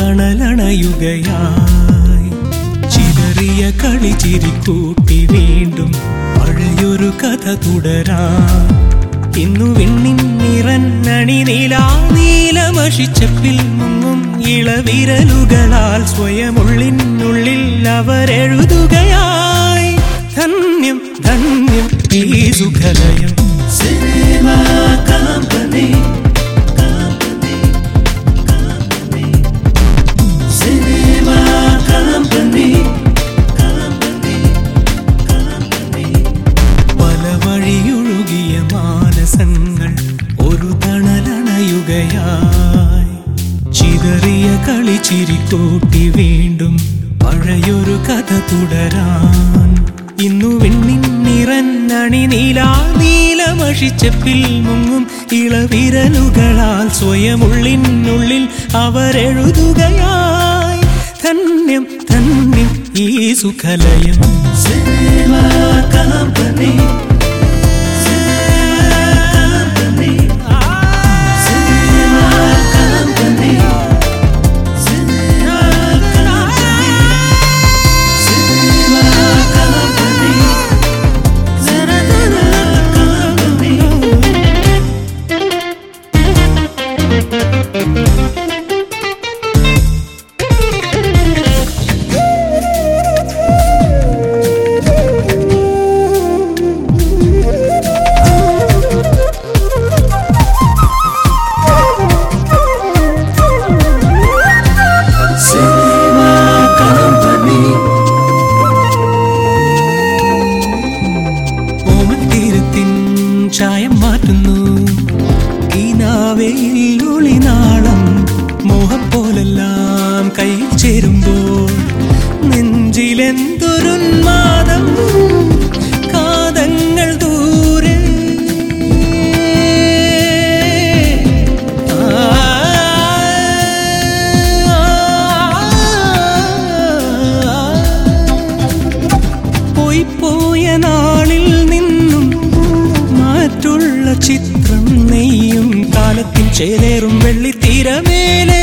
തണലണയുകയായി. ചിതറിയ കളി ചിരിക്കൂട്ടി വീണ്ടും പഴയൊരു കഥ തുടരാ. ഇന്നു വിണ്ണിൻ നിറന്നണി നീലാ നീലമഷിച്ചപ്പിൽ മുങ്ങും ഇളവിരലുകളാൽ സ്വയമുള്ളിനുള്ളിൽ അവരെഴുതുകയായി. ധന്യം ധന്യം ഈ സുഖലയം തണലണയുകയായി ചിതറിയ കളി ചിരിത്തോട്ടി വീണ്ടും പഴയൊരു കഥ തുടരാൻ. ഇന്നു വെണ്ണിൻ നിറന്നണി നീലാ നീലമഷിച്ചപ്പിൽ മുങ്ങും ഇളവിരലുകളാൽ സ്വയമുള്ളിനുള്ളിൽ അവരെഴുതുകയായി ധന്യം ധന്യം ഈ സുഖലയം സിനിമാ കമ്പനി നെഞ്ചിലെന്തൊരുന്മാദം കാതങ്ങൾ ദൂരെ. പോയി പോയ നാളിൽ നിന്നും മാറ്റുള്ള ചിത്രം നെയ്യും കാലത്തിൽ ചേലേറും വെള്ളിത്തീരമേലേ.